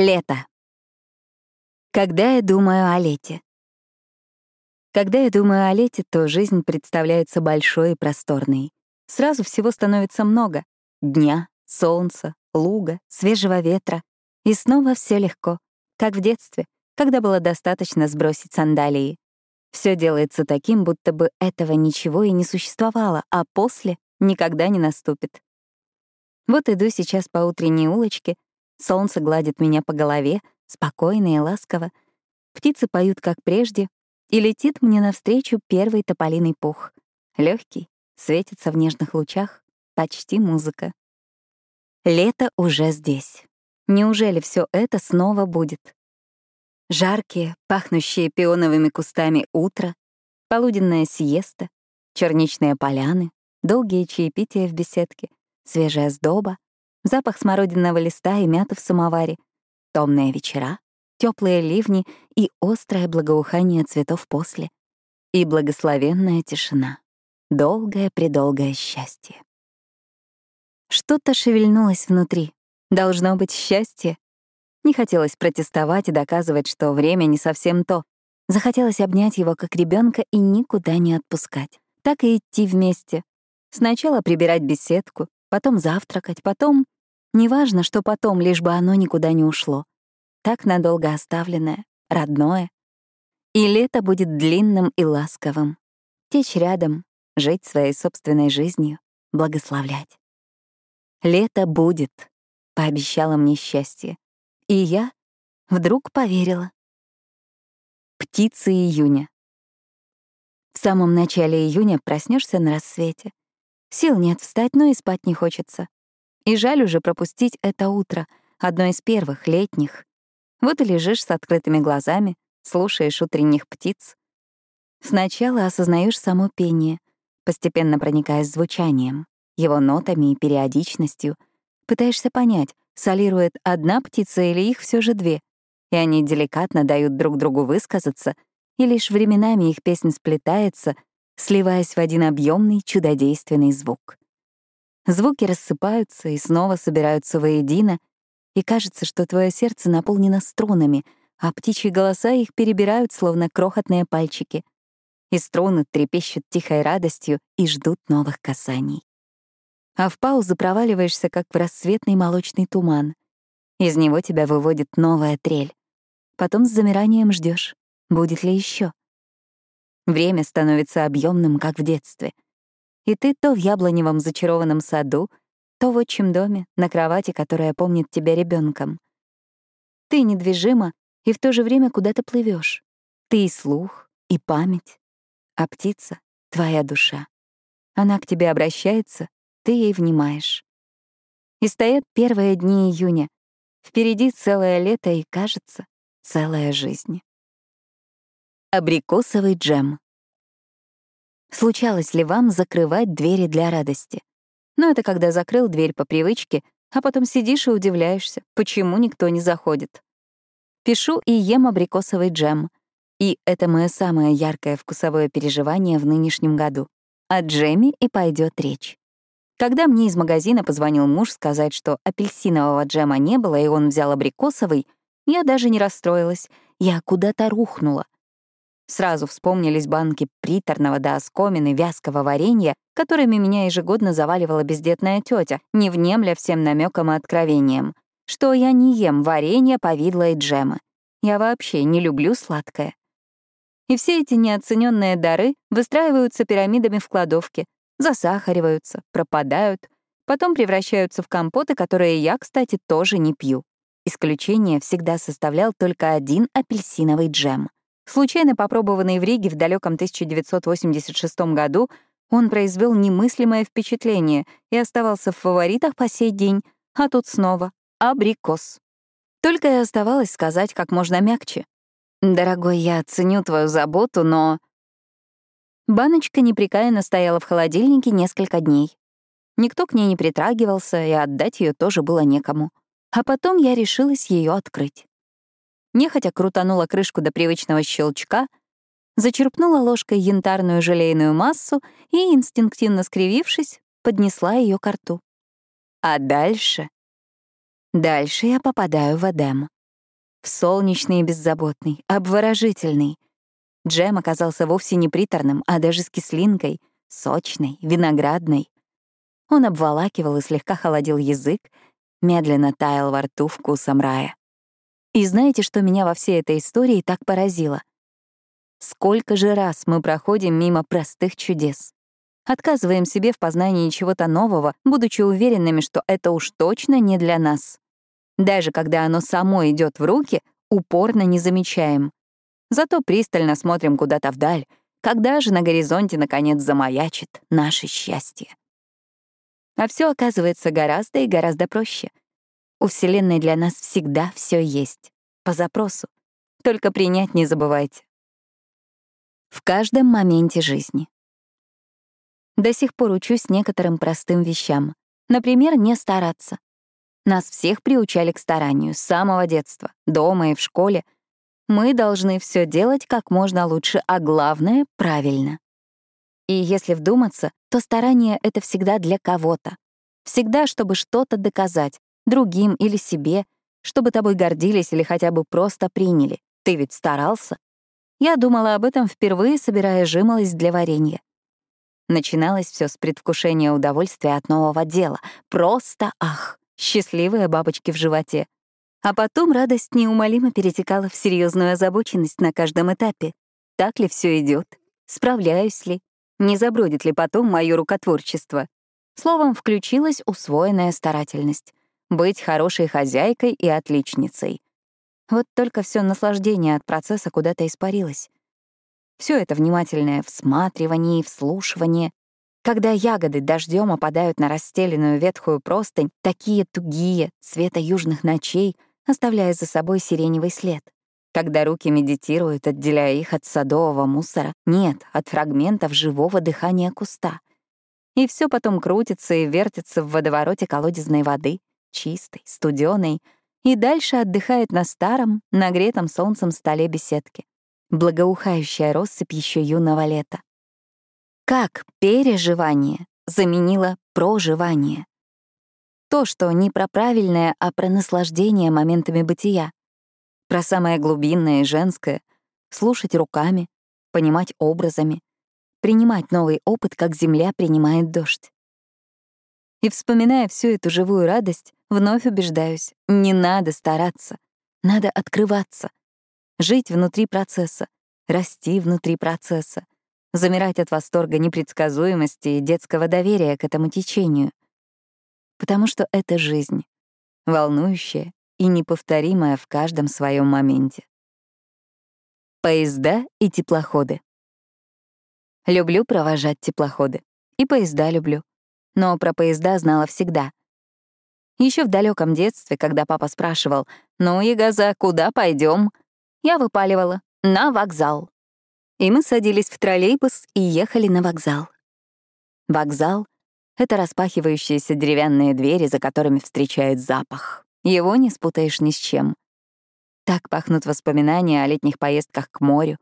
Лето. Когда я думаю о лете? Когда я думаю о лете, то жизнь представляется большой и просторной. Сразу всего становится много. Дня, солнца, луга, свежего ветра. И снова все легко, как в детстве, когда было достаточно сбросить сандалии. Все делается таким, будто бы этого ничего и не существовало, а после никогда не наступит. Вот иду сейчас по утренней улочке — Солнце гладит меня по голове, спокойно и ласково. Птицы поют, как прежде, и летит мне навстречу первый тополиный пух. Легкий, светится в нежных лучах, почти музыка. Лето уже здесь. Неужели все это снова будет? Жаркие, пахнущие пионовыми кустами утро, полуденная сиеста, черничные поляны, долгие чаепития в беседке, свежая сдоба, запах смородинного листа и мяты в самоваре, томные вечера, теплые ливни и острое благоухание цветов после, и благословенная тишина, долгое-предолгое счастье. Что-то шевельнулось внутри. Должно быть счастье. Не хотелось протестовать и доказывать, что время не совсем то. Захотелось обнять его как ребенка и никуда не отпускать. Так и идти вместе. Сначала прибирать беседку, потом завтракать, потом... Неважно, что потом, лишь бы оно никуда не ушло. Так надолго оставленное, родное. И лето будет длинным и ласковым. Течь рядом, жить своей собственной жизнью, благословлять. Лето будет, пообещала мне счастье. И я вдруг поверила. Птицы июня. В самом начале июня проснешься на рассвете. Сил нет встать, но и спать не хочется. И жаль уже пропустить это утро, одно из первых, летних. Вот и лежишь с открытыми глазами, слушаешь утренних птиц. Сначала осознаешь само пение, постепенно проникаясь звучанием, его нотами и периодичностью, пытаешься понять, солирует одна птица или их все же две, и они деликатно дают друг другу высказаться, и лишь временами их песня сплетается — сливаясь в один объемный чудодейственный звук. Звуки рассыпаются и снова собираются воедино, и кажется, что твое сердце наполнено струнами, а птичьи голоса их перебирают, словно крохотные пальчики. И струны трепещут тихой радостью и ждут новых касаний. А в паузу проваливаешься, как в рассветный молочный туман. Из него тебя выводит новая трель. Потом с замиранием ждешь, будет ли еще. Время становится объемным, как в детстве. И ты то в яблоневом зачарованном саду, то в отчим доме, на кровати, которая помнит тебя ребенком. Ты недвижима и в то же время куда-то плывешь. Ты и слух, и память. А птица — твоя душа. Она к тебе обращается, ты ей внимаешь. И стоят первые дни июня. Впереди целое лето и, кажется, целая жизнь. Абрикосовый джем. Случалось ли вам закрывать двери для радости? Но это когда закрыл дверь по привычке, а потом сидишь и удивляешься, почему никто не заходит. Пишу и ем абрикосовый джем. И это мое самое яркое вкусовое переживание в нынешнем году. О джеме и пойдет речь. Когда мне из магазина позвонил муж сказать, что апельсинового джема не было, и он взял абрикосовый, я даже не расстроилась, я куда-то рухнула — Сразу вспомнились банки приторного до оскомины вязкого варенья, которыми меня ежегодно заваливала бездетная тетя, не внемля всем намекам и откровениям. Что я не ем варенье, повидло и джемы. Я вообще не люблю сладкое. И все эти неоцененные дары выстраиваются пирамидами в кладовке, засахариваются, пропадают, потом превращаются в компоты, которые я, кстати, тоже не пью. Исключение всегда составлял только один апельсиновый джем. Случайно попробованный в Риге в далеком 1986 году, он произвел немыслимое впечатление и оставался в фаворитах по сей день, а тут снова абрикос. Только и оставалось сказать как можно мягче. «Дорогой, я ценю твою заботу, но...» Баночка непрекаянно стояла в холодильнике несколько дней. Никто к ней не притрагивался, и отдать ее тоже было некому. А потом я решилась ее открыть нехотя крутанула крышку до привычного щелчка, зачерпнула ложкой янтарную желейную массу и, инстинктивно скривившись, поднесла ее к рту. А дальше? Дальше я попадаю в Эдем. солнечный и беззаботный, обворожительный. Джем оказался вовсе не приторным, а даже с кислинкой, сочной, виноградной. Он обволакивал и слегка холодил язык, медленно таял во рту вкусом рая. И знаете, что меня во всей этой истории так поразило? Сколько же раз мы проходим мимо простых чудес. Отказываем себе в познании чего-то нового, будучи уверенными, что это уж точно не для нас. Даже когда оно само идет в руки, упорно не замечаем. Зато пристально смотрим куда-то вдаль, когда же на горизонте наконец замаячит наше счастье. А все оказывается гораздо и гораздо проще. У Вселенной для нас всегда все есть. По запросу. Только принять не забывайте. В каждом моменте жизни. До сих пор учусь некоторым простым вещам. Например, не стараться. Нас всех приучали к старанию с самого детства, дома и в школе. Мы должны все делать как можно лучше, а главное — правильно. И если вдуматься, то старание — это всегда для кого-то. Всегда, чтобы что-то доказать, другим или себе, чтобы тобой гордились или хотя бы просто приняли. Ты ведь старался. Я думала об этом впервые, собирая жимолость для варенья. Начиналось все с предвкушения удовольствия от нового дела. Просто ах! счастливые бабочки в животе. А потом радость неумолимо перетекала в серьезную озабоченность на каждом этапе. Так ли все идет? Справляюсь ли? Не забродит ли потом мое рукотворчество? Словом, включилась усвоенная старательность. Быть хорошей хозяйкой и отличницей. Вот только все наслаждение от процесса куда-то испарилось. Все это внимательное всматривание и вслушивание, когда ягоды дождем опадают на расстеленную ветхую простынь, такие тугие, цвета южных ночей, оставляя за собой сиреневый след. Когда руки медитируют, отделяя их от садового мусора, нет, от фрагментов живого дыхания куста. И все потом крутится и вертится в водовороте колодезной воды, чистой, студеной, и дальше отдыхает на старом, нагретом солнцем столе беседки. Благоухающая россыпь еще юного лета. Как переживание заменило проживание? То, что не про правильное, а про наслаждение моментами бытия. Про самое глубинное и женское — слушать руками, понимать образами, принимать новый опыт, как земля принимает дождь. И вспоминая всю эту живую радость, вновь убеждаюсь, не надо стараться, надо открываться, жить внутри процесса, расти внутри процесса, замирать от восторга непредсказуемости и детского доверия к этому течению. Потому что это жизнь, волнующая и неповторимая в каждом своем моменте. Поезда и теплоходы. Люблю провожать теплоходы. И поезда люблю. Но про поезда знала всегда. Еще в далеком детстве, когда папа спрашивал, «Ну, Егоза, куда пойдем? я выпаливала «На вокзал». И мы садились в троллейбус и ехали на вокзал. Вокзал — это распахивающиеся деревянные двери, за которыми встречает запах. Его не спутаешь ни с чем. Так пахнут воспоминания о летних поездках к морю,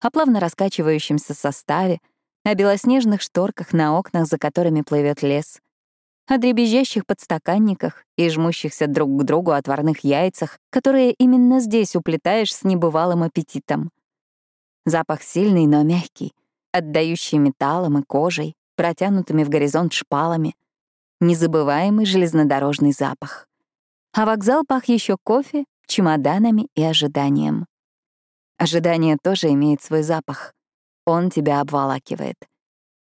о плавно раскачивающемся составе, о белоснежных шторках на окнах, за которыми плывет лес, о дребезжащих подстаканниках и жмущихся друг к другу отварных яйцах, которые именно здесь уплетаешь с небывалым аппетитом. Запах сильный, но мягкий, отдающий металлом и кожей, протянутыми в горизонт шпалами. Незабываемый железнодорожный запах. А вокзал пах еще кофе, чемоданами и ожиданием. Ожидание тоже имеет свой запах. Он тебя обволакивает.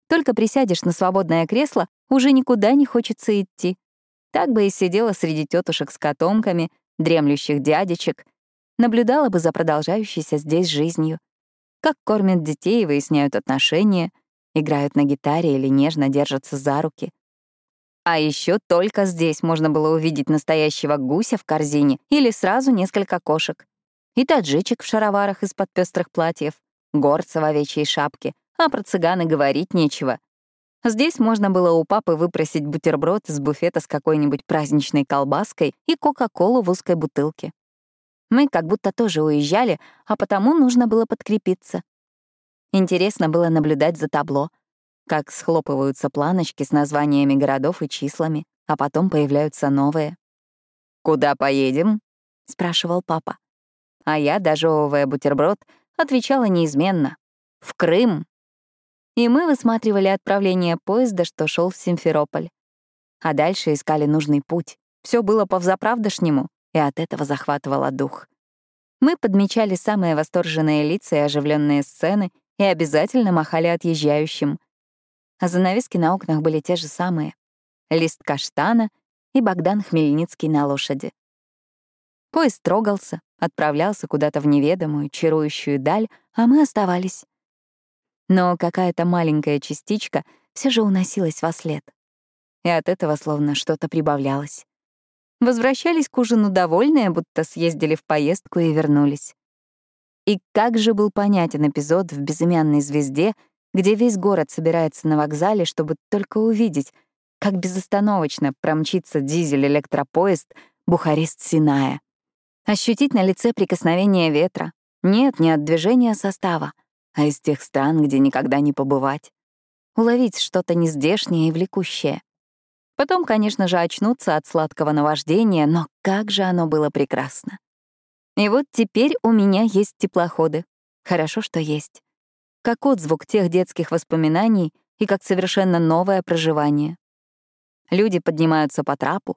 Только присядешь на свободное кресло, уже никуда не хочется идти. Так бы и сидела среди тетушек с котомками, дремлющих дядечек, наблюдала бы за продолжающейся здесь жизнью как кормят детей и выясняют отношения, играют на гитаре или нежно держатся за руки. А еще только здесь можно было увидеть настоящего гуся в корзине или сразу несколько кошек. И таджичек в шароварах из-под пестрых платьев, горца в овечьей шапке, а про цыган говорить нечего. Здесь можно было у папы выпросить бутерброд из буфета с какой-нибудь праздничной колбаской и кока-колу в узкой бутылке. Мы как будто тоже уезжали, а потому нужно было подкрепиться. Интересно было наблюдать за табло, как схлопываются планочки с названиями городов и числами, а потом появляются новые. «Куда поедем?» — спрашивал папа. А я, дожевывая бутерброд, отвечала неизменно — «В Крым!» И мы высматривали отправление поезда, что шел в Симферополь. А дальше искали нужный путь. Все было по-взаправдошнему, и от этого захватывало дух. Мы подмечали самые восторженные лица и оживленные сцены и обязательно махали отъезжающим. А занавески на окнах были те же самые. Лист каштана и Богдан Хмельницкий на лошади. Поезд трогался, отправлялся куда-то в неведомую, чарующую даль, а мы оставались. Но какая-то маленькая частичка все же уносилась во след. И от этого словно что-то прибавлялось. Возвращались к ужину довольные, будто съездили в поездку и вернулись. И как же был понятен эпизод в «Безымянной звезде», где весь город собирается на вокзале, чтобы только увидеть, как безостановочно промчится дизель-электропоезд Бухарест-Синая. Ощутить на лице прикосновение ветра. Нет, не от движения состава, а из тех стран, где никогда не побывать. Уловить что-то нездешнее и влекущее. Потом, конечно же, очнуться от сладкого наваждения, но как же оно было прекрасно. И вот теперь у меня есть теплоходы. Хорошо, что есть. Как отзвук тех детских воспоминаний и как совершенно новое проживание. Люди поднимаются по трапу,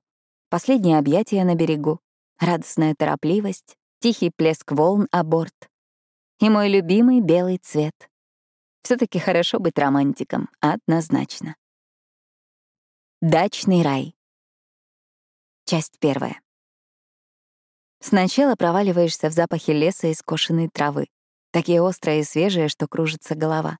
последние объятия на берегу, радостная торопливость, тихий плеск волн о борт. И мой любимый белый цвет. все таки хорошо быть романтиком, однозначно. Дачный рай. Часть первая. Сначала проваливаешься в запахе леса и скошенной травы. Такие острые и свежие, что кружится голова.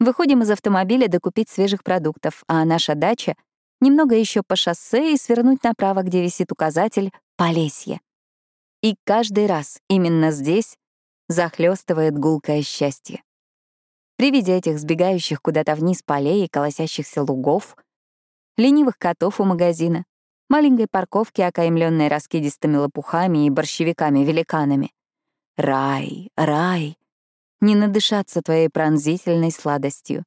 Выходим из автомобиля докупить свежих продуктов, а наша дача — немного еще по шоссе и свернуть направо, где висит указатель «Полесье». И каждый раз именно здесь захлестывает гулкое счастье. При виде этих сбегающих куда-то вниз полей и колосящихся лугов, ленивых котов у магазина, маленькой парковки, окаймленной раскидистыми лопухами и борщевиками-великанами. Рай, рай. Не надышаться твоей пронзительной сладостью.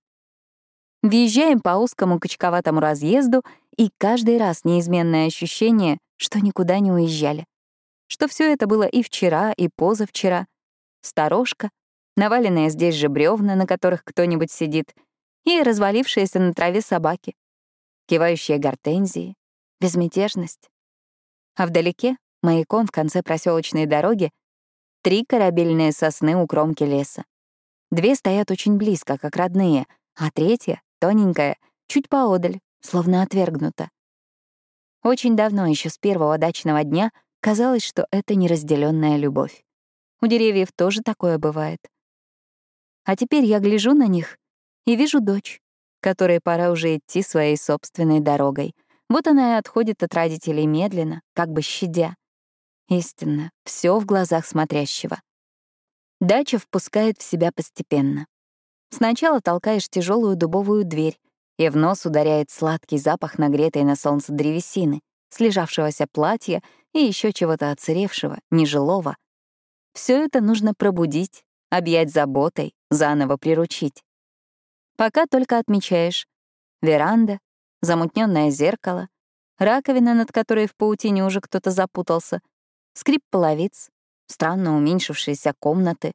Въезжаем по узкому качковатому разъезду, и каждый раз неизменное ощущение, что никуда не уезжали. Что все это было и вчера, и позавчера. Сторожка, наваленные здесь же бревна, на которых кто-нибудь сидит, и развалившиеся на траве собаки, кивающие гортензии, безмятежность. А вдалеке, маяком в конце проселочной дороги, три корабельные сосны у кромки леса. Две стоят очень близко, как родные, а третья, тоненькая, чуть поодаль, словно отвергнута. Очень давно, еще с первого дачного дня, казалось, что это неразделенная любовь. У деревьев тоже такое бывает. А теперь я гляжу на них и вижу дочь, которой пора уже идти своей собственной дорогой — вот она и отходит от родителей медленно, как бы щадя. Истинно, все в глазах смотрящего. Дача впускает в себя постепенно. Сначала толкаешь тяжелую дубовую дверь, и в нос ударяет сладкий запах нагретой на солнце древесины, слежавшегося платья и еще чего-то оцаревшего, нежилого. Все это нужно пробудить, объять заботой, заново приручить. Пока только отмечаешь. Веранда, замутненное зеркало, раковина, над которой в паутине уже кто-то запутался, скрип половиц, странно уменьшившиеся комнаты.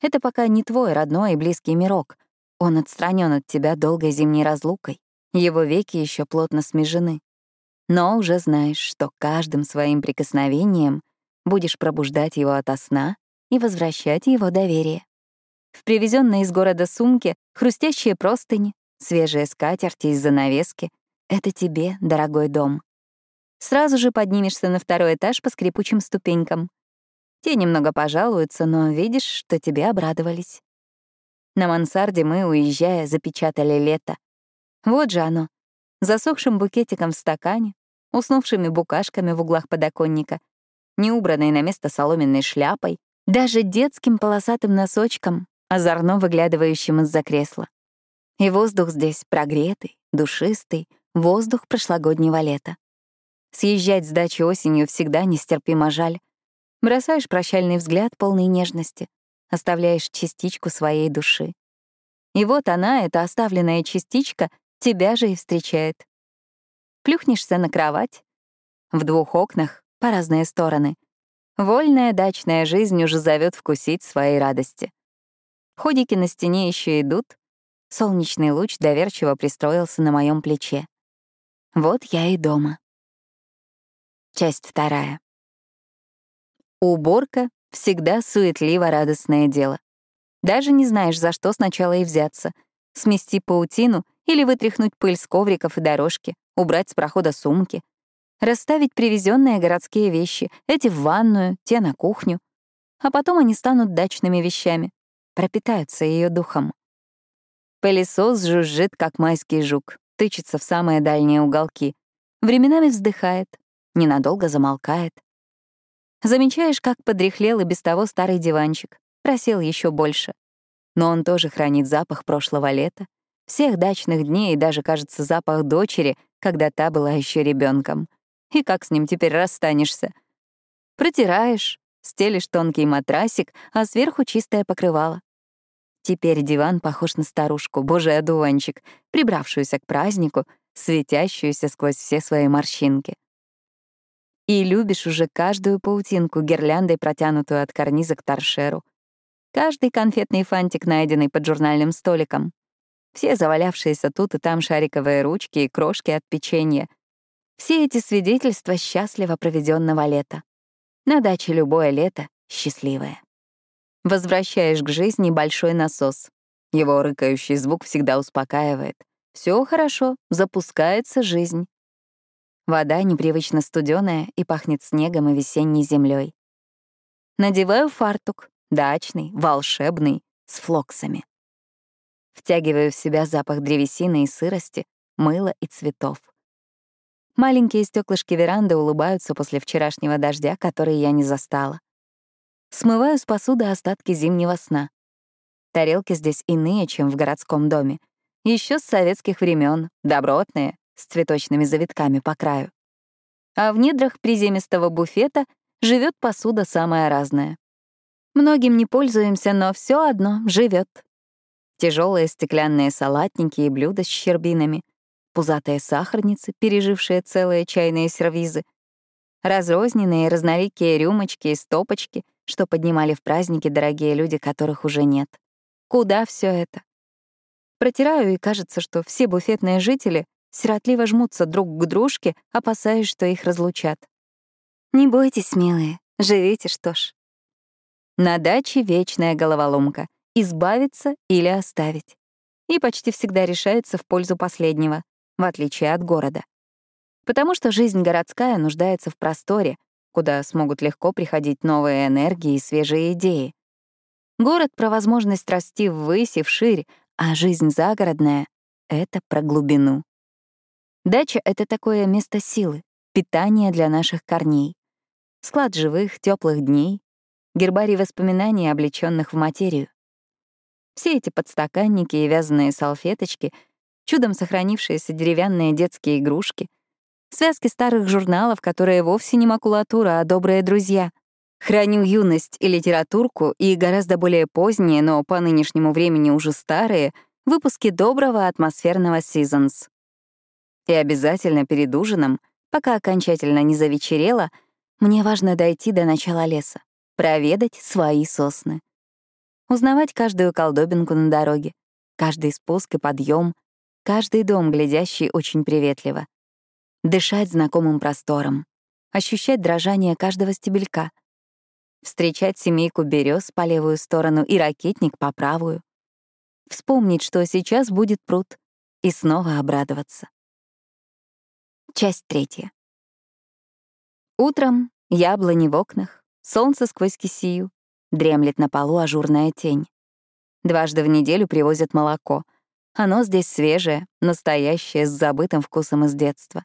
Это пока не твой родной и близкий мирок. Он отстранен от тебя долгой зимней разлукой. Его веки еще плотно смежены. Но уже знаешь, что каждым своим прикосновением будешь пробуждать его ото сна и возвращать его доверие. В привезенной из города сумке хрустящие простыни, Свежие скатерти из занавески — это тебе, дорогой дом. Сразу же поднимешься на второй этаж по скрипучим ступенькам. Те немного пожалуются, но видишь, что тебе обрадовались. На мансарде мы, уезжая, запечатали лето. Вот же оно, засохшим букетиком в стакане, уснувшими букашками в углах подоконника, неубранной на место соломенной шляпой, даже детским полосатым носочком, озорно выглядывающим из-за кресла. И воздух здесь прогретый, душистый, воздух прошлогоднего лета. Съезжать с дачи осенью всегда нестерпимо жаль. Бросаешь прощальный взгляд полной нежности, оставляешь частичку своей души. И вот она, эта оставленная частичка, тебя же и встречает. Плюхнешься на кровать. В двух окнах, по разные стороны. Вольная дачная жизнь уже зовет вкусить своей радости. Ходики на стене еще идут. Солнечный луч доверчиво пристроился на моем плече. Вот я и дома. Часть вторая. Уборка — всегда суетливо радостное дело. Даже не знаешь, за что сначала и взяться. Смести паутину или вытряхнуть пыль с ковриков и дорожки, убрать с прохода сумки, расставить привезенные городские вещи, эти в ванную, те на кухню. А потом они станут дачными вещами, пропитаются ее духом. Пылесос жужжит, как майский жук, тычется в самые дальние уголки. Временами вздыхает, ненадолго замолкает. Замечаешь, как подряхлел и без того старый диванчик, просел еще больше. Но он тоже хранит запах прошлого лета, всех дачных дней и даже, кажется, запах дочери, когда та была еще ребенком. И как с ним теперь расстанешься? Протираешь, стелишь тонкий матрасик, а сверху чистое покрывало. Теперь диван похож на старушку, божий одуванчик, прибравшуюся к празднику, светящуюся сквозь все свои морщинки. И любишь уже каждую паутинку гирляндой, протянутую от карниза к торшеру. Каждый конфетный фантик, найденный под журнальным столиком. Все завалявшиеся тут и там шариковые ручки и крошки от печенья. Все эти свидетельства счастливо проведенного лета. На даче любое лето счастливое. Возвращаешь к жизни большой насос. Его рыкающий звук всегда успокаивает. Все хорошо, запускается жизнь. Вода непривычно студеная и пахнет снегом и весенней землей. Надеваю фартук, дачный, волшебный, с флоксами. Втягиваю в себя запах древесины и сырости, мыла и цветов. Маленькие стеклышки веранды улыбаются после вчерашнего дождя, который я не застала. Смываю с посуды остатки зимнего сна. Тарелки здесь иные, чем в городском доме. Еще с советских времен, добротные, с цветочными завитками по краю. А в недрах приземистого буфета живет посуда самая разная. Многим не пользуемся, но все одно живет. Тяжелые стеклянные салатники и блюда с щербинами, пузатые сахарницы, пережившие целые чайные сервизы, разрозненные разноликие рюмочки и стопочки, что поднимали в праздники дорогие люди, которых уже нет. Куда все это? Протираю, и кажется, что все буфетные жители сиротливо жмутся друг к дружке, опасаясь, что их разлучат. Не бойтесь, милые, живите, что ж. На даче вечная головоломка — избавиться или оставить. И почти всегда решается в пользу последнего, в отличие от города. Потому что жизнь городская нуждается в просторе, куда смогут легко приходить новые энергии и свежие идеи. Город про возможность расти ввысь и вширь, а жизнь загородная — это про глубину. Дача — это такое место силы, питание для наших корней. Склад живых, теплых дней, гербарий воспоминаний, облеченных в материю. Все эти подстаканники и вязаные салфеточки, чудом сохранившиеся деревянные детские игрушки, связки старых журналов, которые вовсе не макулатура, а добрые друзья. Храню юность и литературку и гораздо более поздние, но по нынешнему времени уже старые, выпуски доброго атмосферного «Seasons». И обязательно перед ужином, пока окончательно не завечерело, мне важно дойти до начала леса, проведать свои сосны. Узнавать каждую колдобинку на дороге, каждый спуск и подъем, каждый дом, глядящий очень приветливо. Дышать знакомым простором, ощущать дрожание каждого стебелька, встречать семейку берез по левую сторону и ракетник по правую, вспомнить, что сейчас будет пруд, и снова обрадоваться. Часть третья. Утром яблони в окнах, солнце сквозь кисию, дремлет на полу ажурная тень. Дважды в неделю привозят молоко. Оно здесь свежее, настоящее, с забытым вкусом из детства.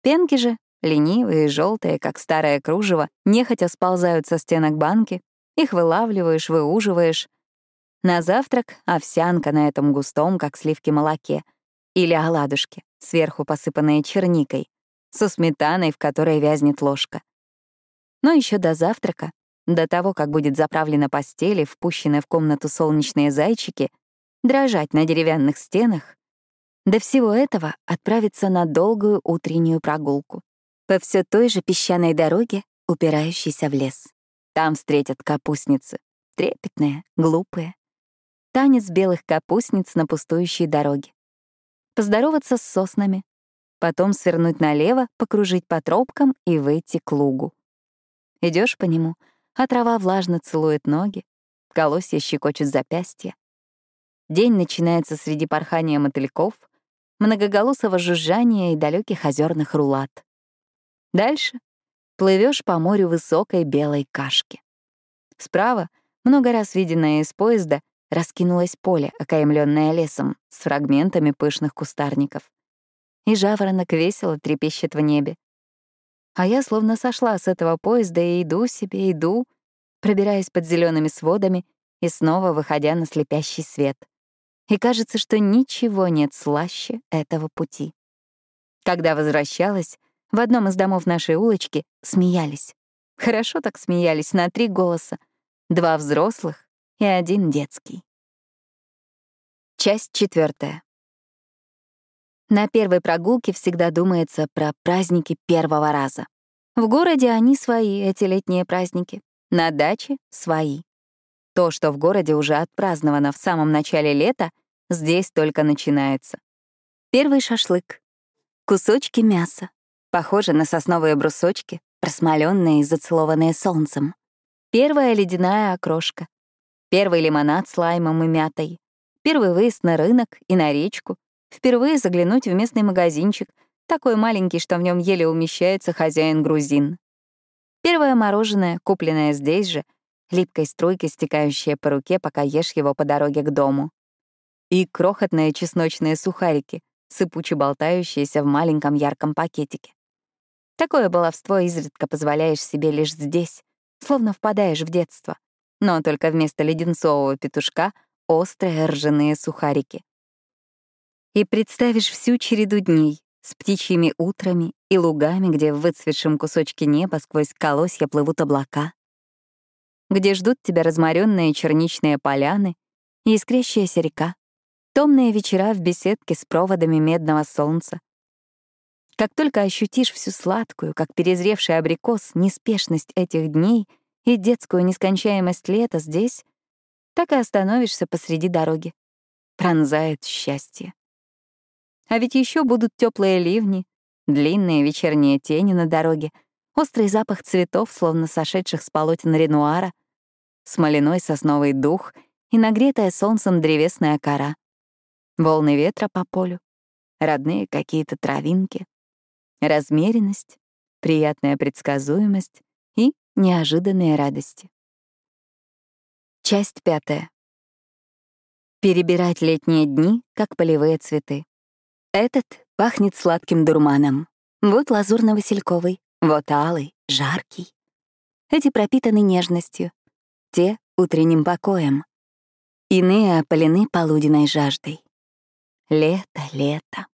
Пенки же, ленивые и желтые, как старое кружево, нехотя сползают со стенок банки, их вылавливаешь, выуживаешь. На завтрак — овсянка на этом густом, как сливки, молоке. Или оладушки сверху посыпанные черникой, со сметаной, в которой вязнет ложка. Но еще до завтрака, до того, как будет заправлена постель и впущены в комнату солнечные зайчики, дрожать на деревянных стенах, до всего этого отправиться на долгую утреннюю прогулку по все той же песчаной дороге, упирающейся в лес. Там встретят капустницы. Трепетные, глупые. Танец белых капустниц на пустующей дороге. Поздороваться с соснами. Потом свернуть налево, покружить по тропкам и выйти к лугу. Идешь по нему, а трава влажно целует ноги, колосья щекочут запястья. День начинается среди порхания мотыльков, многоголосого жужжания и далеких озерных рулат. Дальше плывешь по морю высокой белой кашки. Справа, много раз виденное из поезда, раскинулось поле, окаймленное лесом, с фрагментами пышных кустарников. И жаворонок весело трепещет в небе. А я словно сошла с этого поезда и иду себе, иду, пробираясь под зелеными сводами и снова выходя на слепящий свет. И кажется, что ничего нет слаще этого пути. Когда возвращалась, в одном из домов нашей улочки смеялись. Хорошо так смеялись на три голоса. Два взрослых и один детский. Часть четвертая. На первой прогулке всегда думается про праздники первого раза. В городе они свои, эти летние праздники. На даче — свои. То, что в городе уже отпраздновано в самом начале лета, здесь только начинается. Первый шашлык. Кусочки мяса. Похожи на сосновые брусочки, просмоленные и зацелованные солнцем. Первая ледяная окрошка. Первый лимонад с лаймом и мятой. Первый выезд на рынок и на речку. Впервые заглянуть в местный магазинчик, такой маленький, что в нем еле умещается хозяин-грузин. Первое мороженое, купленное здесь же, липкой струйкой стекающее по руке, пока ешь его по дороге к дому. И крохотные чесночные сухарики, сыпуче болтающиеся в маленьком ярком пакетике. Такое баловство изредка позволяешь себе лишь здесь, словно впадаешь в детство. Но только вместо леденцового петушка — острые ржаные сухарики и представишь всю череду дней с птичьими утрами и лугами, где в выцветшем кусочке неба сквозь колосья плывут облака, где ждут тебя разморенные черничные поляны и искрящаяся река, томные вечера в беседке с проводами медного солнца. Как только ощутишь всю сладкую, как перезревший абрикос, неспешность этих дней и детскую нескончаемость лета здесь, так и остановишься посреди дороги. Пронзает счастье. А ведь еще будут теплые ливни, длинные вечерние тени на дороге, острый запах цветов, словно сошедших с полотен Ренуара, смоляной сосновый дух и нагретая солнцем древесная кора, волны ветра по полю, родные какие-то травинки, размеренность, приятная предсказуемость и неожиданные радости. Часть пятая. Перебирать летние дни, как полевые цветы. Этот пахнет сладким дурманом. Вот лазурно-васильковый, вот алый, жаркий. Эти пропитаны нежностью, те — утренним покоем. Иные опалены полуденной жаждой. Лето, лето.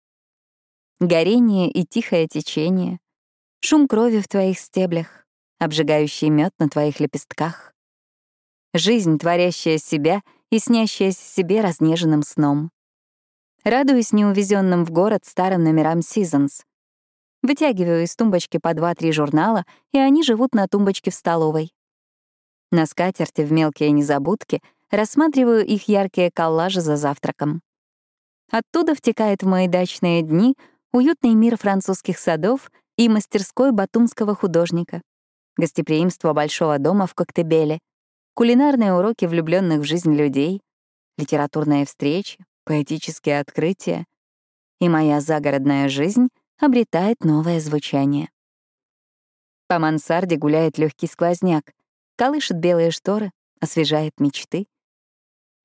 Горение и тихое течение, шум крови в твоих стеблях, обжигающий мед на твоих лепестках. Жизнь, творящая себя и снящаяся себе разнеженным сном. Радуюсь неувезенным в город старым номерам Seasons. Вытягиваю из тумбочки по два-три журнала, и они живут на тумбочке в столовой. На скатерти в мелкие незабудки рассматриваю их яркие коллажи за завтраком. Оттуда втекает в мои дачные дни уютный мир французских садов и мастерской батумского художника, гостеприимство большого дома в Коктебеле, кулинарные уроки влюбленных в жизнь людей, литературные встречи, поэтические открытия, и моя загородная жизнь обретает новое звучание. По мансарде гуляет легкий сквозняк, колышет белые шторы, освежает мечты.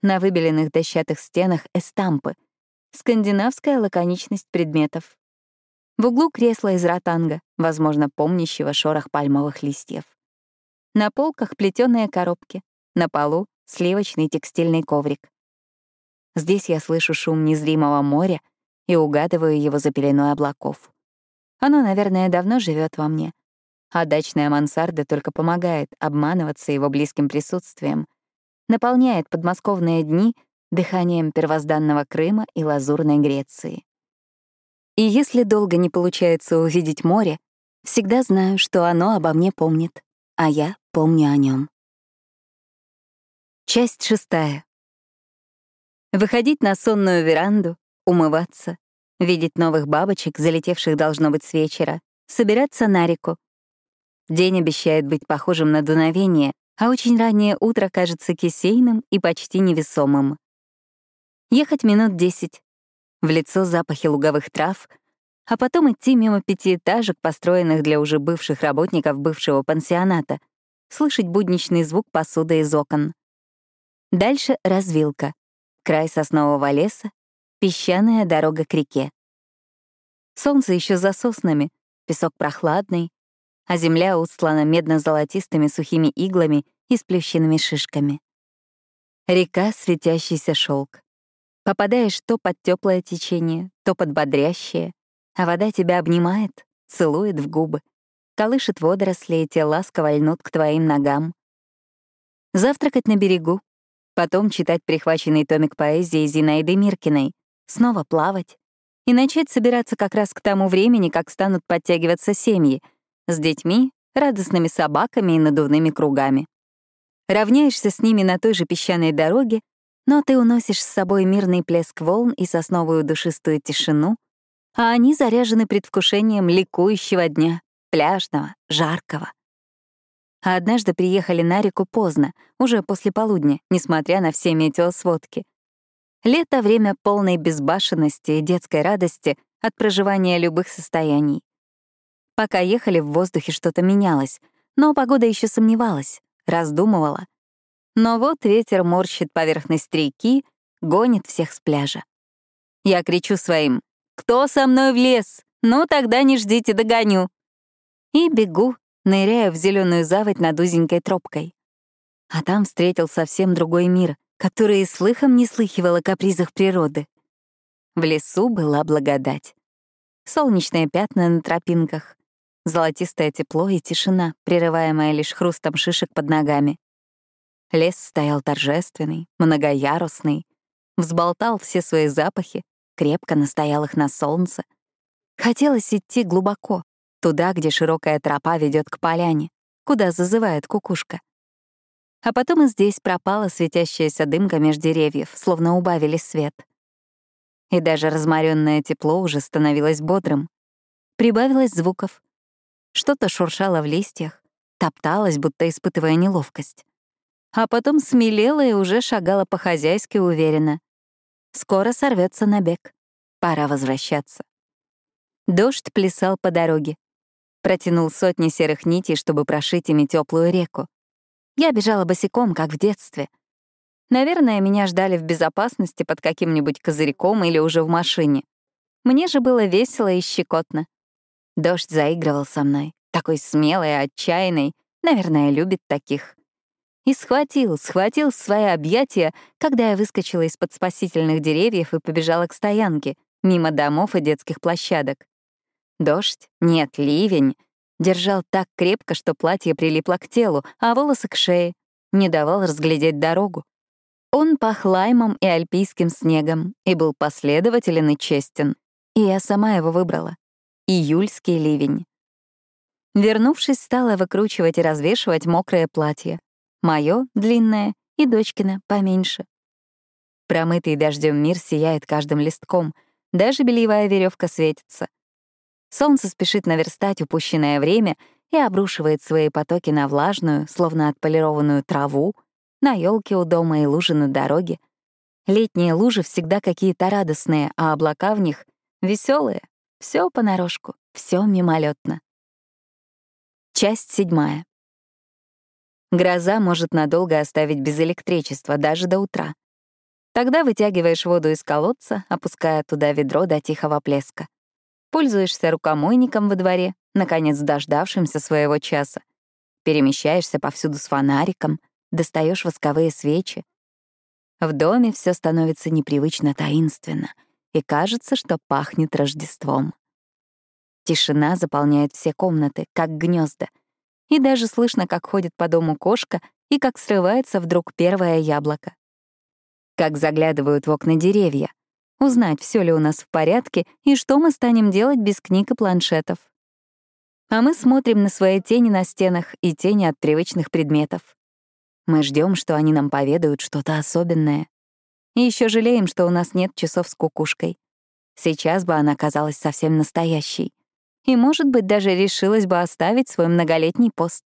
На выбеленных дощатых стенах эстампы, скандинавская лаконичность предметов. В углу кресло из ротанга, возможно, помнящего шорох пальмовых листьев. На полках плетеные коробки, на полу — сливочный текстильный коврик. Здесь я слышу шум незримого моря и угадываю его за пеленой облаков. Оно, наверное, давно живет во мне, а дачная мансарда только помогает обманываться его близким присутствием, наполняет подмосковные дни дыханием первозданного Крыма и лазурной Греции. И если долго не получается увидеть море, всегда знаю, что оно обо мне помнит, а я помню о нем. Часть шестая. Выходить на сонную веранду, умываться, видеть новых бабочек, залетевших должно быть с вечера, собираться на реку. День обещает быть похожим на дуновение, а очень раннее утро кажется кисейным и почти невесомым. Ехать минут десять. В лицо запахи луговых трав, а потом идти мимо пятиэтажек, построенных для уже бывших работников бывшего пансионата, слышать будничный звук посуды из окон. Дальше — развилка, край соснового леса, песчаная дорога к реке. Солнце еще за соснами, песок прохладный, а земля устлана медно-золотистыми сухими иглами и сплющенными шишками. Река — светящийся шелк. Попадаешь то под теплое течение, то под бодрящее, а вода тебя обнимает, целует в губы, колышет водоросли, и те ласково льнут к твоим ногам. Завтракать на берегу, потом читать прихваченный томик поэзии Зинаиды Миркиной, снова плавать и начать собираться как раз к тому времени, как станут подтягиваться семьи — с детьми, радостными собаками и надувными кругами. Равняешься с ними на той же песчаной дороге, но ты уносишь с собой мирный плеск волн и сосновую душистую тишину, а они заряжены предвкушением ликующего дня, пляжного, жаркого. А однажды приехали на реку поздно, уже после полудня, несмотря на все метеосводки. Лето — время полной безбашенности и детской радости от проживания любых состояний. Пока ехали, в воздухе что-то менялось, но погода еще сомневалась, раздумывала. Но вот ветер морщит поверхность реки, гонит всех с пляжа. Я кричу своим «Кто со мной в лес? Ну, тогда не ждите, догоню!» И бегу, ныряю в зеленую заводь над узенькой тропкой. А там встретил совсем другой мир, который и слыхом не слыхивал о капризах природы. В лесу была благодать. Солнечные пятна на тропинках, Золотистое тепло и тишина, прерываемая лишь хрустом шишек под ногами. Лес стоял торжественный, многоярусный, взболтал все свои запахи, крепко настоял их на солнце. Хотелось идти глубоко, туда, где широкая тропа ведет к поляне, куда зазывает кукушка. А потом и здесь пропала светящаяся дымка меж деревьев, словно убавили свет. И даже разморенное тепло уже становилось бодрым. Прибавилось звуков, что-то шуршало в листьях, топталась, будто испытывая неловкость. А потом смелела и уже шагала по-хозяйски уверенно. Скоро сорвется на бег. Пора возвращаться. Дождь плясал по дороге. Протянул сотни серых нитей, чтобы прошить ими теплую реку. Я бежала босиком, как в детстве. Наверное, меня ждали в безопасности под каким-нибудь козырьком или уже в машине. Мне же было весело и щекотно. Дождь заигрывал со мной, такой смелый отчаянный, наверное, любит таких. И схватил, схватил в свои объятия, когда я выскочила из-под спасительных деревьев и побежала к стоянке, мимо домов и детских площадок. Дождь, нет, ливень, держал так крепко, что платье прилипло к телу, а волосы к шее, не давал разглядеть дорогу. Он пах лаймом и альпийским снегом и был последователен и честен. И я сама его выбрала июльский ливень. Вернувшись, стала выкручивать и развешивать мокрое платье. Моё длинное и дочкино поменьше. Промытый дождем мир сияет каждым листком, даже бельевая веревка светится. Солнце спешит наверстать упущенное время и обрушивает свои потоки на влажную, словно отполированную траву, на елки у дома и лужи на дороге. Летние лужи всегда какие-то радостные, а облака в них — веселые, все понарошку, все мимолетно. Часть седьмая. Гроза может надолго оставить без электричества, даже до утра. Тогда вытягиваешь воду из колодца, опуская туда ведро до тихого плеска. Пользуешься рукомойником во дворе, наконец дождавшимся своего часа. Перемещаешься повсюду с фонариком, достаешь восковые свечи. В доме все становится непривычно таинственно — и кажется, что пахнет Рождеством. Тишина заполняет все комнаты, как гнезда, и даже слышно, как ходит по дому кошка и как срывается вдруг первое яблоко. Как заглядывают в окна деревья, узнать, все ли у нас в порядке и что мы станем делать без книг и планшетов. А мы смотрим на свои тени на стенах и тени от привычных предметов. Мы ждем, что они нам поведают что-то особенное. И еще жалеем, что у нас нет часов с кукушкой. Сейчас бы она казалась совсем настоящей. И, может быть, даже решилась бы оставить свой многолетний пост.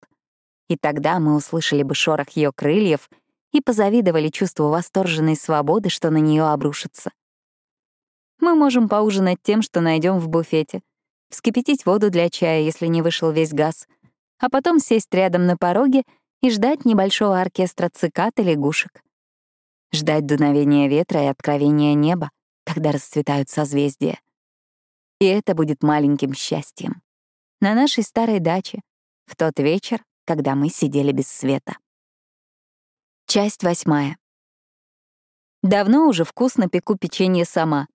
И тогда мы услышали бы шорох ее крыльев и позавидовали чувству восторженной свободы, что на нее обрушится. Мы можем поужинать тем, что найдем в буфете, вскипятить воду для чая, если не вышел весь газ, а потом сесть рядом на пороге и ждать небольшого оркестра цикад и лягушек. Ждать дуновения ветра и откровения неба, когда расцветают созвездия. И это будет маленьким счастьем. На нашей старой даче, в тот вечер, когда мы сидели без света. Часть восьмая. Давно уже вкусно пеку печенье сама.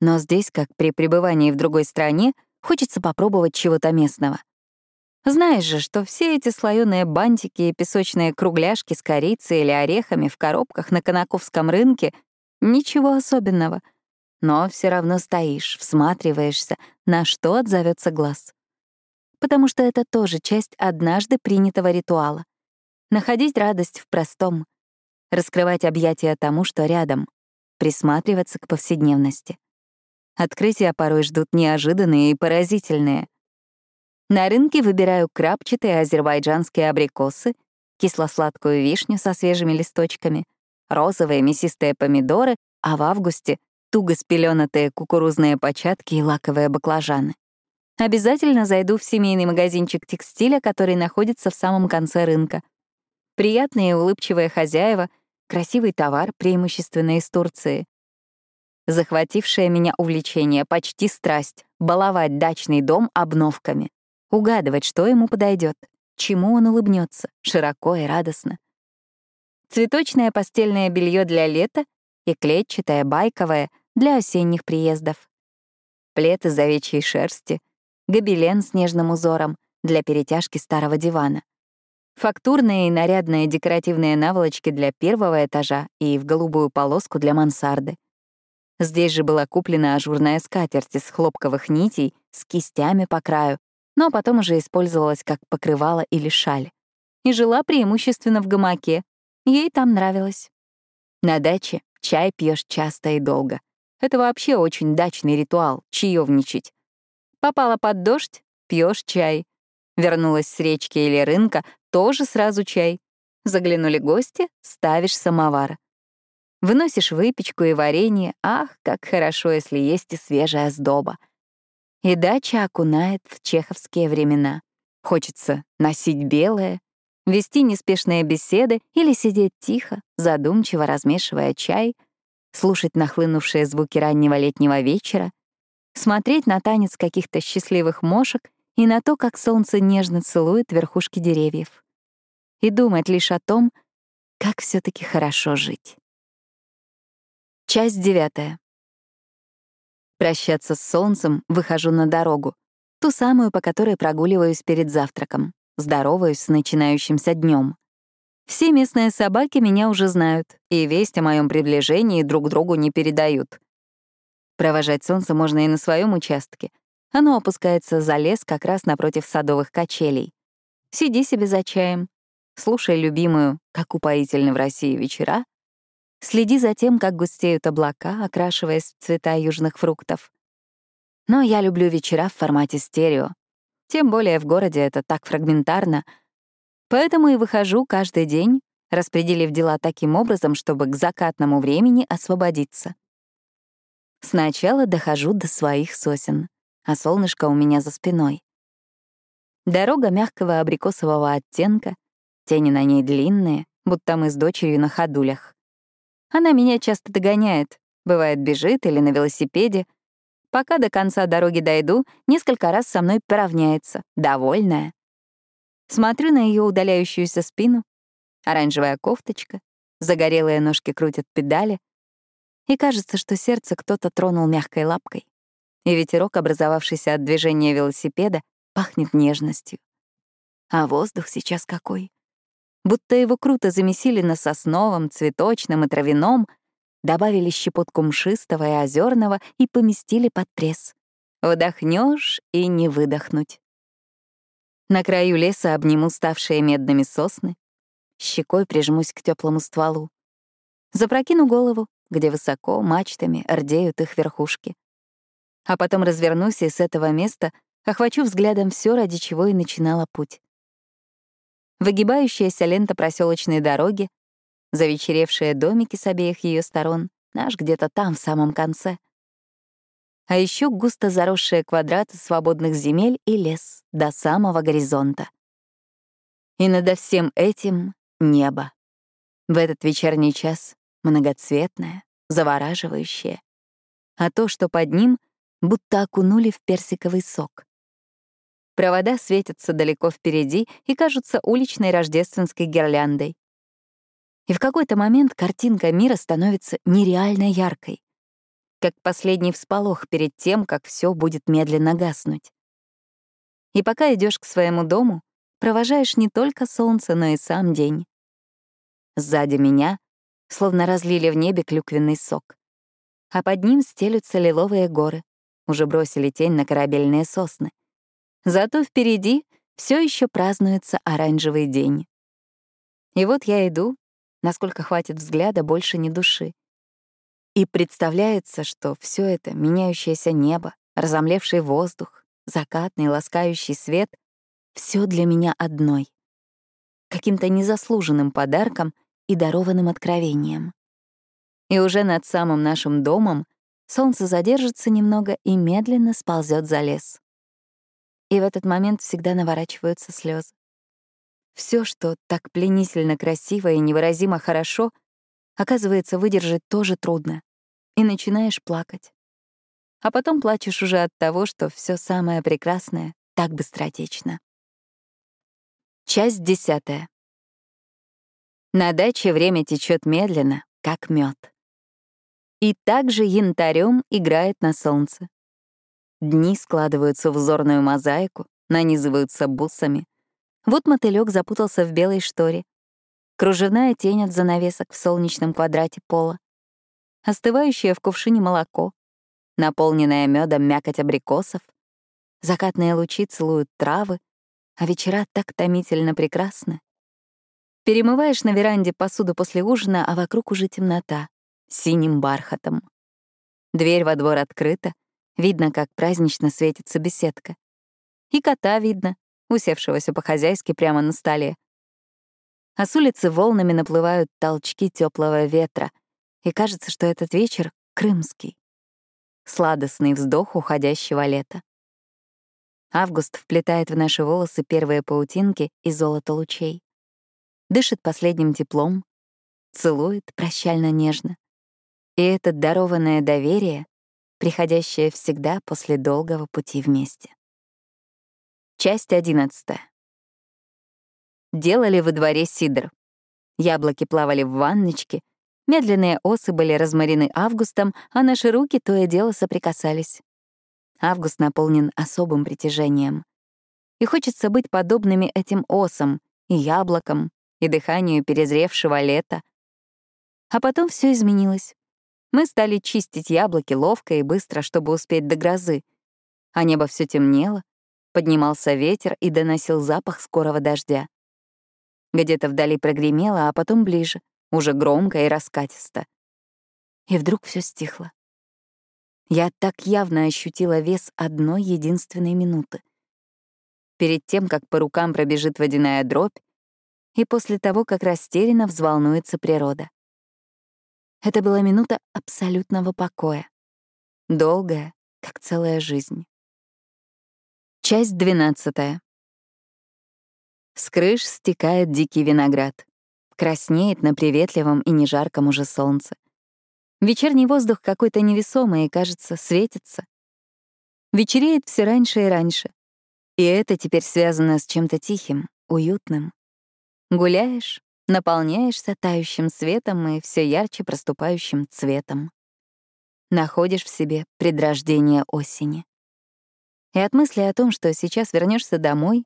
Но здесь, как при пребывании в другой стране, хочется попробовать чего-то местного. Знаешь же, что все эти слоеные бантики и песочные кругляшки с корицей или орехами в коробках на Конаковском рынке — ничего особенного. Но все равно стоишь, всматриваешься, на что отзовется глаз. Потому что это тоже часть однажды принятого ритуала. Находить радость в простом, раскрывать объятия тому, что рядом, присматриваться к повседневности. Открытия порой ждут неожиданные и поразительные — на рынке выбираю крапчатые азербайджанские абрикосы, кисло-сладкую вишню со свежими листочками, розовые мясистые помидоры, а в августе — туго спеленатые кукурузные початки и лаковые баклажаны. Обязательно зайду в семейный магазинчик текстиля, который находится в самом конце рынка. Приятные и улыбчивые хозяева, красивый товар, преимущественно из Турции. Захватившее меня увлечение, почти страсть — баловать дачный дом обновками угадывать, что ему подойдет, чему он улыбнется, широко и радостно. Цветочное постельное белье для лета и клетчатое байковое для осенних приездов. Плед из овечьей шерсти, гобелен с нежным узором для перетяжки старого дивана. Фактурные и нарядные декоративные наволочки для первого этажа и в голубую полоску для мансарды. Здесь же была куплена ажурная скатерть из хлопковых нитей с кистями по краю но потом уже использовалась как покрывало или шаль. И жила преимущественно в гамаке. Ей там нравилось. На даче чай пьешь часто и долго. Это вообще очень дачный ритуал — чаевничать. Попала под дождь — пьешь чай. Вернулась с речки или рынка — тоже сразу чай. Заглянули гости — ставишь самовар. Выносишь выпечку и варенье, ах, как хорошо, если есть и свежая сдоба — и дача окунает в чеховские времена. Хочется носить белое, вести неспешные беседы или сидеть тихо, задумчиво размешивая чай, слушать нахлынувшие звуки раннего летнего вечера, смотреть на танец каких-то счастливых мошек и на то, как солнце нежно целует верхушки деревьев. И думать лишь о том, как все таки хорошо жить. Часть девятая. Прощаться с солнцем выхожу на дорогу, ту самую, по которой прогуливаюсь перед завтраком, здороваюсь с начинающимся днем. Все местные собаки меня уже знают, и весть о моем приближении друг другу не передают. Провожать солнце можно и на своем участке. Оно опускается за лес как раз напротив садовых качелей. Сиди себе за чаем, слушай любимую, как упоительны в России вечера, Следи за тем, как густеют облака, окрашиваясь в цвета южных фруктов. Но я люблю вечера в формате стерео. Тем более в городе это так фрагментарно. Поэтому и выхожу каждый день, распределив дела таким образом, чтобы к закатному времени освободиться. Сначала дохожу до своих сосен, а солнышко у меня за спиной. Дорога мягкого абрикосового оттенка, тени на ней длинные, будто мы с дочерью на ходулях. Она меня часто догоняет, бывает бежит или на велосипеде. Пока до конца дороги дойду, несколько раз со мной поравняется, довольная. Смотрю на ее удаляющуюся спину, оранжевая кофточка, загорелые ножки крутят педали, и кажется, что сердце кто-то тронул мягкой лапкой, и ветерок, образовавшийся от движения велосипеда, пахнет нежностью. А воздух сейчас какой будто его круто замесили на сосновом, цветочном и травяном, добавили щепотку мшистого и озерного и поместили под пресс. Вдохнешь и не выдохнуть. На краю леса обниму ставшие медными сосны, щекой прижмусь к теплому стволу. Запрокину голову, где высоко, мачтами, рдеют их верхушки. А потом развернусь и с этого места охвачу взглядом все, ради чего и начинала путь. Выгибающаяся лента проселочной дороги, завечеревшие домики с обеих ее сторон, наш где-то там, в самом конце. А еще густо заросшие квадраты свободных земель и лес до самого горизонта. И над всем этим — небо. В этот вечерний час многоцветное, завораживающее. А то, что под ним, будто окунули в персиковый сок. Провода светятся далеко впереди и кажутся уличной рождественской гирляндой. И в какой-то момент картинка мира становится нереально яркой, как последний всполох перед тем, как все будет медленно гаснуть. И пока идешь к своему дому, провожаешь не только солнце, но и сам день. Сзади меня словно разлили в небе клюквенный сок. А под ним стелются лиловые горы, уже бросили тень на корабельные сосны. Зато впереди все еще празднуется оранжевый день. И вот я иду, насколько хватит взгляда, больше ни души. И представляется, что все это, меняющееся небо, разомлевший воздух, закатный ласкающий свет — все для меня одной. Каким-то незаслуженным подарком и дарованным откровением. И уже над самым нашим домом солнце задержится немного и медленно сползет за лес. И в этот момент всегда наворачиваются слезы. Все, что так пленительно красиво и невыразимо хорошо, оказывается, выдержать тоже трудно. И начинаешь плакать. А потом плачешь уже от того, что все самое прекрасное так быстротечно. Часть десятая. На даче время течет медленно, как мед. И также янтарем играет на солнце. Дни складываются в узорную мозаику, нанизываются бусами. Вот мотылёк запутался в белой шторе. Кружевная тень от занавесок в солнечном квадрате пола. Остывающее в кувшине молоко. Наполненное медом мякоть абрикосов. Закатные лучи целуют травы, а вечера так томительно прекрасны. Перемываешь на веранде посуду после ужина, а вокруг уже темнота, синим бархатом. Дверь во двор открыта, Видно, как празднично светится беседка. И кота видно, усевшегося по-хозяйски прямо на столе. А с улицы волнами наплывают толчки теплого ветра, и кажется, что этот вечер — крымский. Сладостный вздох уходящего лета. Август вплетает в наши волосы первые паутинки и золото лучей. Дышит последним теплом, целует прощально нежно. И это дарованное доверие приходящее всегда после долгого пути вместе. Часть одиннадцатая. Делали во дворе сидр. Яблоки плавали в ванночке, медленные осы были разморены августом, а наши руки то и дело соприкасались. Август наполнен особым притяжением. И хочется быть подобными этим осам, и яблокам, и дыханию перезревшего лета. А потом все изменилось. Мы стали чистить яблоки ловко и быстро, чтобы успеть до грозы. А небо все темнело, поднимался ветер и доносил запах скорого дождя. Где-то вдали прогремело, а потом ближе, уже громко и раскатисто. И вдруг все стихло. Я так явно ощутила вес одной единственной минуты. Перед тем, как по рукам пробежит водяная дробь, и после того, как растерянно взволнуется природа. Это была минута абсолютного покоя. Долгая, как целая жизнь. Часть двенадцатая. С крыш стекает дикий виноград. Краснеет на приветливом и нежарком уже солнце. Вечерний воздух какой-то невесомый и, кажется, светится. Вечереет все раньше и раньше. И это теперь связано с чем-то тихим, уютным. Гуляешь, наполняешься тающим светом и все ярче проступающим цветом. Находишь в себе предрождение осени. И от мысли о том, что сейчас вернешься домой,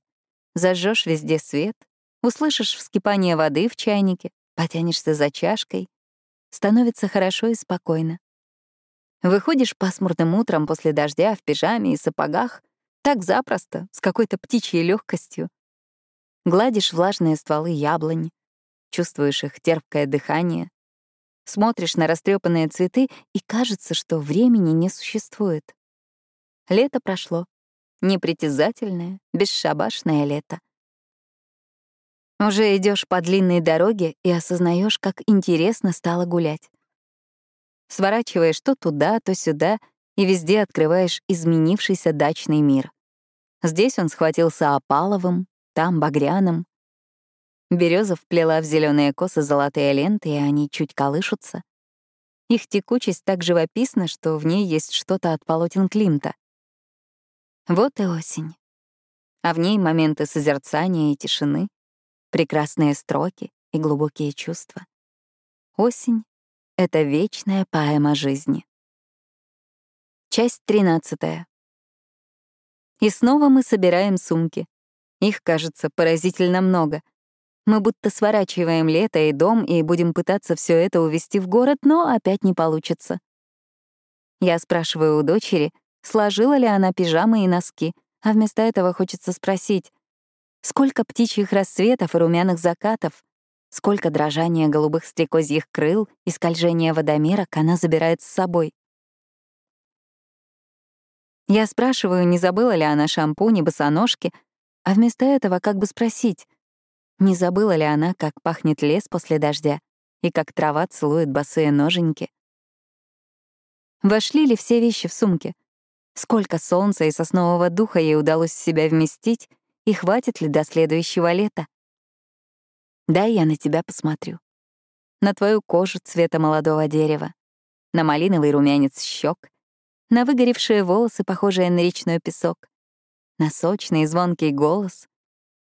зажжешь везде свет, услышишь вскипание воды в чайнике, потянешься за чашкой, становится хорошо и спокойно. Выходишь пасмурным утром после дождя в пижаме и сапогах, Так запросто, с какой-то птичьей легкостью. Гладишь влажные стволы яблонь, чувствуешь их терпкое дыхание, смотришь на растрепанные цветы, и кажется, что времени не существует. Лето прошло. Непритязательное, бесшабашное лето. Уже идешь по длинной дороге и осознаешь, как интересно стало гулять. Сворачиваешь то туда, то сюда, и везде открываешь изменившийся дачный мир. Здесь он схватился опаловым, там — багряным. Береза вплела в зеленые косы золотые ленты, и они чуть колышутся. Их текучесть так живописна, что в ней есть что-то от полотен Климта. Вот и осень. А в ней моменты созерцания и тишины, прекрасные строки и глубокие чувства. Осень — это вечная поэма жизни. Часть тринадцатая. И снова мы собираем сумки. Их, кажется, поразительно много. Мы будто сворачиваем лето и дом и будем пытаться все это увезти в город, но опять не получится. Я спрашиваю у дочери, сложила ли она пижамы и носки, а вместо этого хочется спросить, Сколько птичьих рассветов и румяных закатов, сколько дрожания голубых стрекозьих крыл и скольжения водомерок она забирает с собой. Я спрашиваю, не забыла ли она шампунь и босоножки, а вместо этого как бы спросить, не забыла ли она, как пахнет лес после дождя и как трава целует босые ноженьки. Вошли ли все вещи в сумке? Сколько солнца и соснового духа ей удалось в себя вместить, и хватит ли до следующего лета? Дай я на тебя посмотрю. На твою кожу цвета молодого дерева, на малиновый румянец щек, на выгоревшие волосы, похожие на речной песок, на сочный и звонкий голос,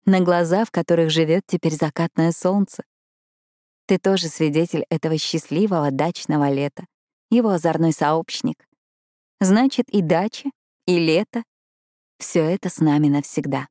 на глаза, в которых живет теперь закатное солнце. Ты тоже свидетель этого счастливого дачного лета, его озорной сообщник. Значит, и дача, и лето — все это с нами навсегда.